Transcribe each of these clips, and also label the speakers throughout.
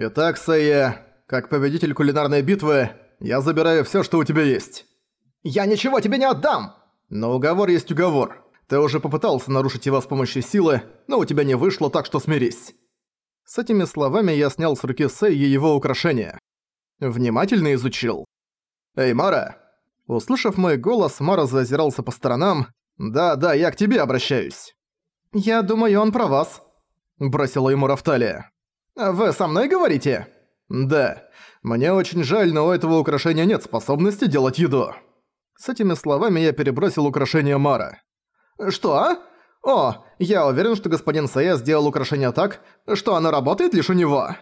Speaker 1: «Итак, Сэйя, как победитель кулинарной битвы, я забираю всё, что у тебя есть».
Speaker 2: «Я ничего тебе не отдам!»
Speaker 1: «Но уговор есть уговор. Ты уже попытался нарушить его с помощью силы, но у тебя не вышло, так что смирись». С этими словами я снял с руки Сэйи его украшение. Внимательно изучил. «Эй, Мара!» Услышав мой голос, Мара зазирался по сторонам. «Да-да, я к тебе обращаюсь».
Speaker 2: «Я думаю, он про вас», —
Speaker 1: бросила ему Рафталия.
Speaker 2: «Вы со мной говорите?»
Speaker 1: «Да. Мне очень жаль, но у этого украшения нет способности делать еду». С этими словами я перебросил украшение Мара.
Speaker 2: «Что? О, я уверен, что господин Сэя сделал украшение так, что оно работает лишь у него».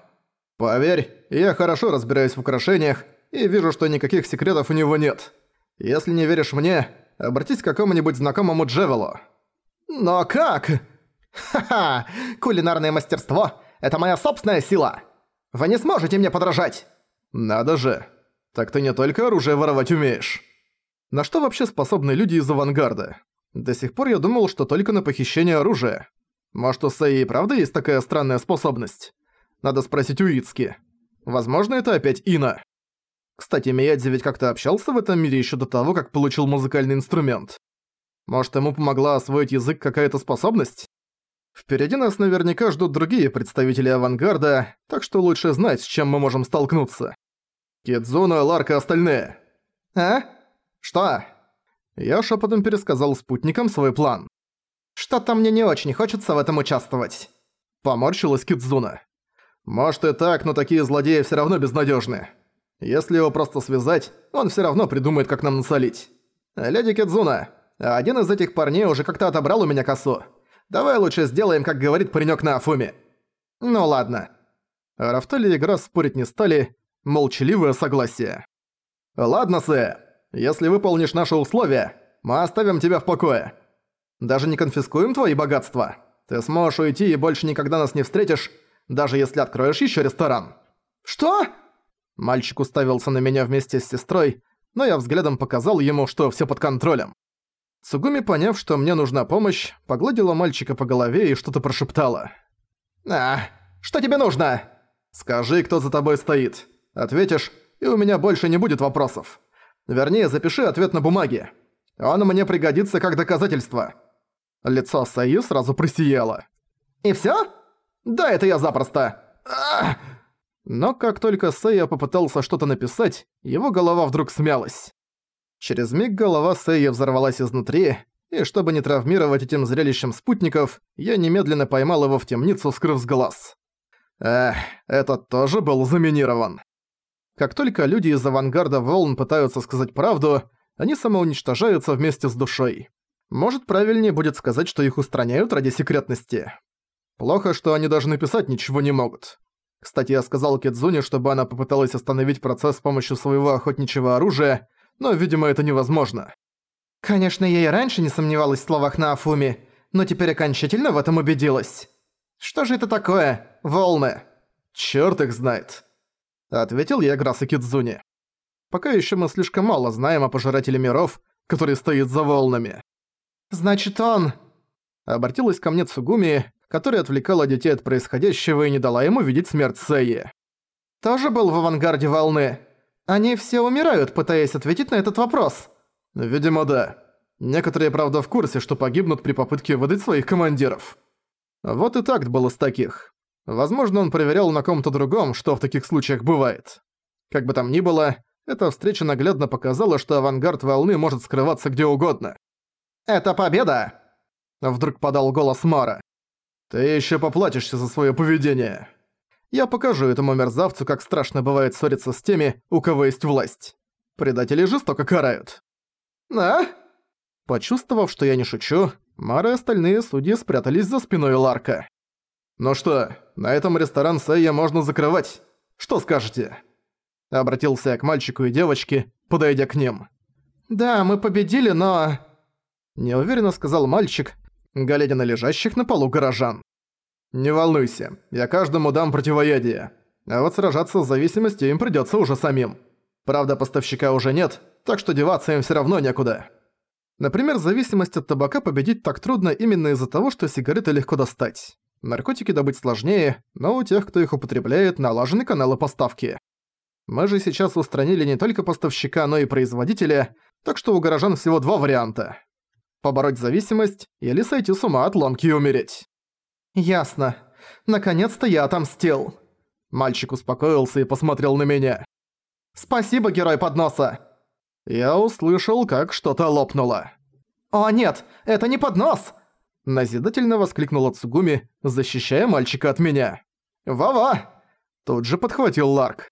Speaker 1: «Поверь, я хорошо разбираюсь в украшениях и вижу, что никаких секретов у него нет. Если не веришь мне, обратись к какому-нибудь знакомому Джевелу».
Speaker 2: «Но как?» «Ха-ха! Кулинарное мастерство — это моя собственная сила! Вы не сможете мне подражать!»
Speaker 1: «Надо же! Так ты не только оружие воровать умеешь!» На что вообще способны люди из авангарда? До сих пор я думал, что только на похищение оружия. Может, у Сэй и правда есть такая странная способность? Надо спросить у Ицки. Возможно, это опять Ина. Кстати, Миядзи ведь как-то общался в этом мире еще до того, как получил музыкальный инструмент. Может, ему помогла освоить язык какая-то способность? Впереди нас наверняка ждут другие представители авангарда, так что лучше знать, с чем мы можем столкнуться. Кидзуна, Ларка, остальные.
Speaker 2: А? Что?
Speaker 1: Я шепотом пересказал спутникам свой план.
Speaker 2: Что-то мне не очень хочется в этом участвовать.
Speaker 1: Поморщилась Кидзуна. Может и так, но такие злодеи все равно безнадежны. Если его просто связать, он все равно придумает, как нам насолить. Леди Кидзуна, один из этих парней уже как-то отобрал у меня косу. Давай лучше сделаем, как говорит паренек на Афуме.
Speaker 2: Ну ладно.
Speaker 1: Рафтали и Грасс спорить не стали, молчаливое согласие. Ладно, Сэ, если выполнишь наши условия, мы оставим тебя в покое. Даже не конфискуем твои богатства. Ты сможешь уйти и больше никогда нас не встретишь, даже если откроешь еще ресторан.
Speaker 2: Что?
Speaker 1: Мальчик уставился на меня вместе с сестрой, но я взглядом показал ему, что все под контролем. Сугуми, поняв, что мне нужна помощь, погладила мальчика по голове и что-то прошептала.
Speaker 2: «А, что тебе нужно?»
Speaker 1: «Скажи, кто за тобой стоит. Ответишь, и у меня больше не будет вопросов. Вернее, запиши ответ на бумаге. Он мне пригодится как доказательство». Лицо Саи сразу просияло.
Speaker 2: «И всё? Да, это я запросто!»
Speaker 1: Но как только Сэйя попытался что-то написать, его голова вдруг смялась. Через миг голова Сэйя взорвалась изнутри, и чтобы не травмировать этим зрелищем спутников, я немедленно поймал его в темницу, скрыв с глаз. Эх, этот тоже был заминирован. Как только люди из авангарда волн пытаются сказать правду, они самоуничтожаются вместе с душой. Может, правильнее будет сказать, что их устраняют ради секретности. Плохо, что они даже написать ничего не могут. Кстати, я сказал Кидзуне, чтобы она попыталась остановить процесс с помощью своего охотничьего оружия, но, видимо, это невозможно.
Speaker 2: Конечно, я и раньше не сомневалась в словах на Афуме, но теперь окончательно в этом убедилась. Что же это такое? Волны?
Speaker 1: Чёрт их знает. Ответил я Граса Кидзуне. Пока ещё мы слишком мало знаем о пожирателе миров, который стоит за волнами.
Speaker 2: Значит, он...
Speaker 1: Обратилась ко мне Цугуми, которая отвлекала детей от происходящего и не дала ему видеть смерть Сэйи.
Speaker 2: «Тоже был в авангарде волны? Они все умирают, пытаясь ответить на этот вопрос».
Speaker 1: «Видимо, да. Некоторые, правда, в курсе, что погибнут при попытке выдать своих командиров». Вот и так был из таких. Возможно, он проверял на ком-то другом, что в таких случаях бывает. Как бы там ни было, эта встреча наглядно показала, что авангард волны может скрываться где угодно.
Speaker 2: «Это победа!»
Speaker 1: Вдруг подал голос Мара. «Ты ещё поплатишься за своё поведение. Я покажу этому мерзавцу, как страшно бывает ссориться с теми, у кого есть власть. Предателей жестоко карают».
Speaker 2: «А?»
Speaker 1: Почувствовав, что я не шучу, Мара и остальные судьи спрятались за спиной Ларка. «Ну что, на этом ресторан Сэйя можно закрывать. Что скажете?» Обратился я к мальчику и девочке, подойдя к ним.
Speaker 2: «Да, мы победили, но...»
Speaker 1: Неуверенно сказал мальчик, глядя на лежащих на полу горожан. «Не волнуйся, я каждому дам противоядие. А вот сражаться с зависимостью им придётся уже самим. Правда, поставщика уже нет, так что деваться им всё равно некуда». Например, зависимость от табака победить так трудно именно из-за того, что сигареты легко достать. Наркотики добыть сложнее, но у тех, кто их употребляет, налажены каналы поставки. Мы же сейчас устранили не только поставщика, но и производителя, так что у горожан всего два варианта. Побороть зависимость или сойти с ума от ломки и умереть.
Speaker 2: Ясно. Наконец-то я отомстил.
Speaker 1: Мальчик успокоился и посмотрел на меня.
Speaker 2: Спасибо, герой подноса.
Speaker 1: Я услышал, как что-то лопнуло.
Speaker 2: «О нет, это не поднос!»
Speaker 1: Назидательно воскликнула Цугуми, защищая мальчика от меня. «Ва-ва!» Тут же подхватил Ларк.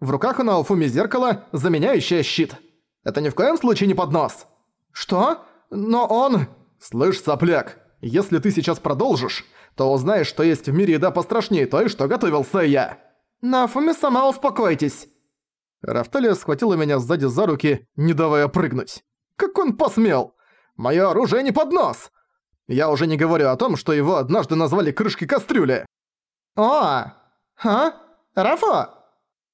Speaker 1: В руках у Наофуми зеркало, заменяющее щит. Это ни в коем случае не поднос.
Speaker 2: Что? Но он...
Speaker 1: Слышь, сопляк, если ты сейчас продолжишь, то узнаешь, что есть в мире еда пострашнее той, что готовил Сэйя.
Speaker 2: Нафуми, сама успокойтесь.
Speaker 1: Рафталия схватила меня сзади за руки, не давая прыгнуть. Как он посмел? Моё оружие не поднос! Я уже не говорю о том, что его однажды назвали крышкой кастрюли.
Speaker 2: О! А? Рафа?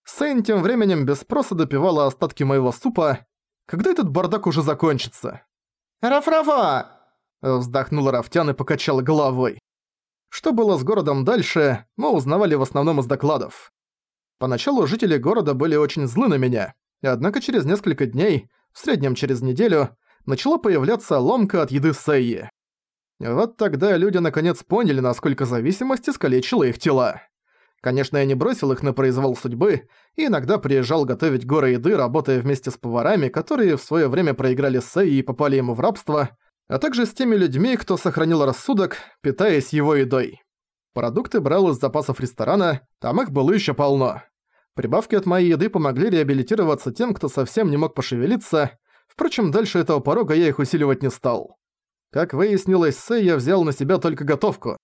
Speaker 1: Сейн тем временем без спроса допивала остатки моего супа. Когда этот бардак уже закончится?
Speaker 2: «Раф-Рафа!»
Speaker 1: Вздохнула Рафтян и покачала головой. Что было с городом дальше, мы узнавали в основном из докладов. Поначалу жители города были очень злы на меня, однако через несколько дней, в среднем через неделю, начала появляться ломка от еды Сэйи. Вот тогда люди наконец поняли, насколько зависимость искалечила их тела. Конечно, я не бросил их на произвол судьбы, и иногда приезжал готовить горы еды, работая вместе с поварами, которые в своё время проиграли Сэй и попали ему в рабство, а также с теми людьми, кто сохранил рассудок, питаясь его едой. Продукты брал из запасов ресторана, там их было ещё полно. Прибавки от моей еды помогли реабилитироваться тем, кто совсем не мог пошевелиться, впрочем, дальше этого порога я их усиливать не стал. Как выяснилось, Сэй я взял на себя только готовку.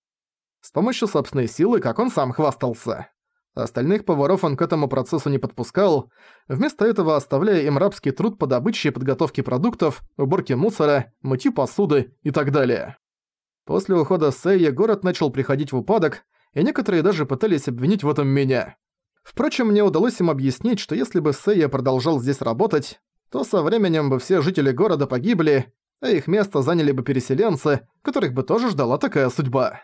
Speaker 1: С помощью собственной силы, как он сам хвастался. Остальных поваров он к этому процессу не подпускал, вместо этого оставляя им рабский труд по добыче и подготовке продуктов, уборке мусора, мытью посуды и так далее. После ухода Сэйя город начал приходить в упадок, и некоторые даже пытались обвинить в этом меня. Впрочем, мне удалось им объяснить, что если бы Сэйя продолжал здесь работать, то со временем бы все жители города погибли, а их место заняли бы переселенцы, которых бы тоже ждала такая судьба.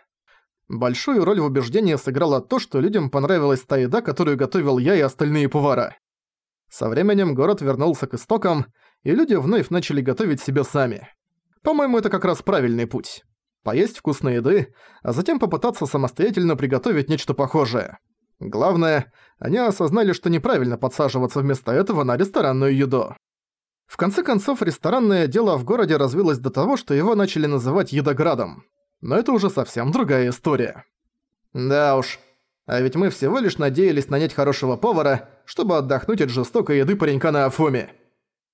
Speaker 1: Большую роль в убеждении сыграло то, что людям понравилась та еда, которую готовил я и остальные повара. Со временем город вернулся к истокам, и люди вновь начали готовить себе сами. По-моему, это как раз правильный путь. Поесть вкусной еды, а затем попытаться самостоятельно приготовить нечто похожее. Главное, они осознали, что неправильно подсаживаться вместо этого на ресторанную еду. В конце концов, ресторанное дело в городе развилось до того, что его начали называть «едоградом» но это уже совсем другая история. Да уж, а ведь мы всего лишь надеялись нанять хорошего повара, чтобы отдохнуть от жестокой еды паренька на Афоме.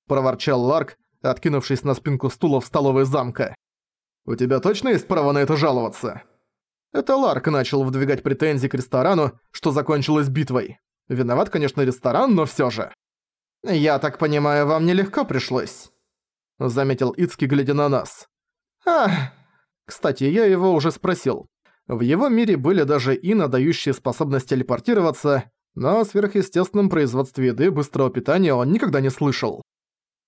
Speaker 1: Проворчал Ларк, откинувшись на спинку стула в столовой замка. «У тебя точно есть право на это жаловаться?» Это Ларк начал выдвигать претензии к ресторану, что закончилось битвой. Виноват, конечно, ресторан, но всё же. «Я так понимаю, вам нелегко пришлось», — заметил Ицки, глядя на нас. «Ах, кстати, я его уже спросил. В его мире были даже и надающие способность телепортироваться, но о сверхъестественном производстве еды быстрого питания он никогда не слышал.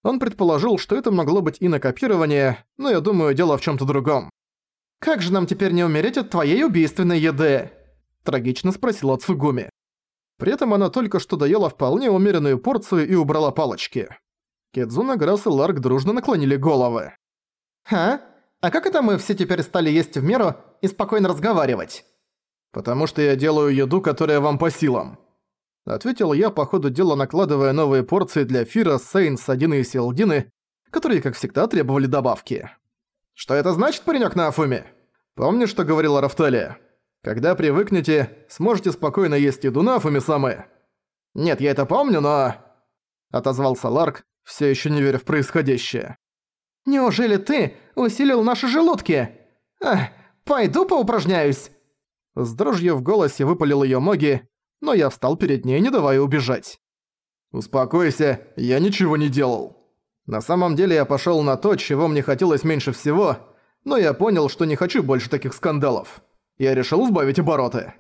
Speaker 1: Он предположил, что это могло быть и накопирование, но я думаю, дело в чём-то другом. «Как же нам теперь не умереть от твоей убийственной еды?» – трагично спросила Цугуми. При этом она только что доела вполне умеренную порцию и убрала палочки. Кедзуна, Грасс и Ларк дружно наклонили головы.
Speaker 2: «А? А как это мы все теперь стали есть в меру и спокойно разговаривать?
Speaker 1: Потому что я делаю еду, которая вам по силам. Ответил я, по ходу дела накладывая новые порции для Фира, Сейн, Садины и Селдины, которые, как всегда, требовали добавки. Что это значит, паренёк на Афуме? Помнишь, что говорила Рафталия? Когда привыкнете, сможете спокойно есть еду на Афуме самые. Нет, я это помню, но... Отозвался Ларк, все еще не веря в происходящее.
Speaker 2: Неужели ты усилил наши желудки? Ах, пойду поупражняюсь!»
Speaker 1: С дрожью в голосе выпалил её Моги, но я встал перед ней, не давая убежать. «Успокойся, я ничего не делал. На самом деле я пошёл на то, чего мне хотелось меньше всего, но я понял, что не хочу больше таких скандалов. Я решил избавить обороты».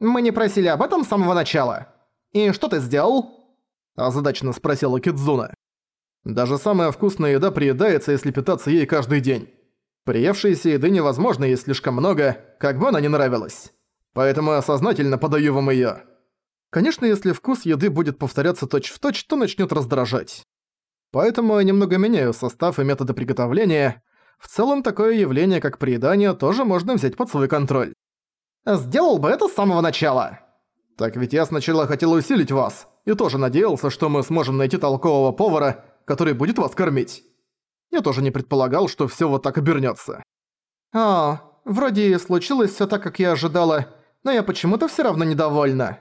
Speaker 2: «Мы не просили об этом с самого начала. И что ты сделал?»
Speaker 1: Озадаченно спросила Кидзуна. Даже самая вкусная еда приедается, если питаться ей каждый день. Приевшейся еды невозможно есть слишком много, как бы она ни нравилась. Поэтому я сознательно подаю вам её. Конечно, если вкус еды будет повторяться точь-в-точь, точь, то начнёт раздражать. Поэтому я немного меняю состав и методы приготовления. В целом, такое явление, как приедание, тоже можно взять под свой контроль.
Speaker 2: Сделал бы это с самого начала.
Speaker 1: Так ведь я сначала хотел усилить вас, и тоже надеялся, что мы сможем найти толкового повара, который будет вас кормить. Я тоже не предполагал, что всё вот так обернётся.
Speaker 2: О, вроде и случилось всё так, как я ожидала, но я почему-то всё равно недовольна.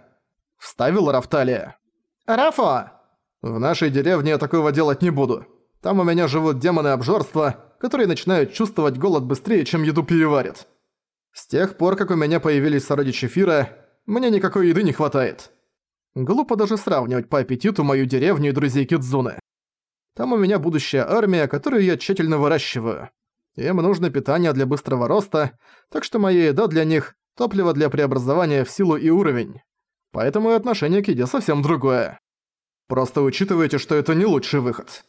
Speaker 1: Вставила Рафталия.
Speaker 2: Рафа!
Speaker 1: В нашей деревне я такого делать не буду. Там у меня живут демоны обжорства, которые начинают чувствовать голод быстрее, чем еду переварят. С тех пор, как у меня появились сородичи Фира, мне никакой еды не хватает. Глупо даже сравнивать по аппетиту мою деревню и друзей Кидзуны. Там у меня будущая армия, которую я тщательно выращиваю. Им нужно питание для быстрого роста, так что моя еда для них – топливо для преобразования в силу и уровень. Поэтому и отношение к еде совсем другое. Просто учитывайте, что это не лучший выход.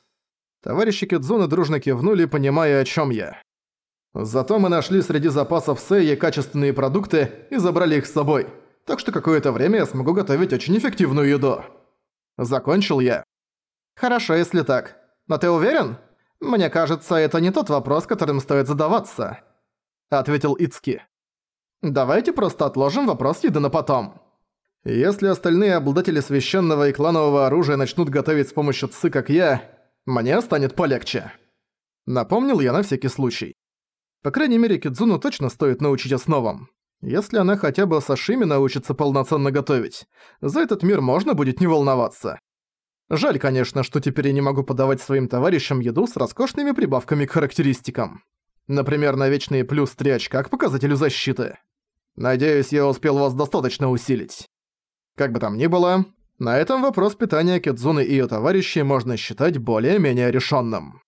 Speaker 1: Товарищи Кидзуны дружно кивнули, понимая, о чем я. Зато мы нашли среди запасов Сэйи качественные продукты и забрали их с собой, так что какое-то время я смогу готовить очень эффективную еду. Закончил я.
Speaker 2: Хорошо, если так. Но ты уверен? Мне кажется, это не тот вопрос, которым стоит задаваться. Ответил Ицки. Давайте просто отложим вопрос еды на потом.
Speaker 1: Если остальные обладатели священного и кланового оружия начнут готовить с помощью ЦИ, как я, мне станет полегче. Напомнил я на всякий случай. По крайней мере, Кидзуну точно стоит научить основам. Если она хотя бы сашими научится полноценно готовить, за этот мир можно будет не волноваться. Жаль, конечно, что теперь я не могу подавать своим товарищам еду с роскошными прибавками к характеристикам. Например, на вечные плюс 3 очка к показателю защиты. Надеюсь, я успел вас достаточно усилить. Как бы там ни было, на этом вопрос питания Кидзуны и её товарищей можно считать более-менее решённым.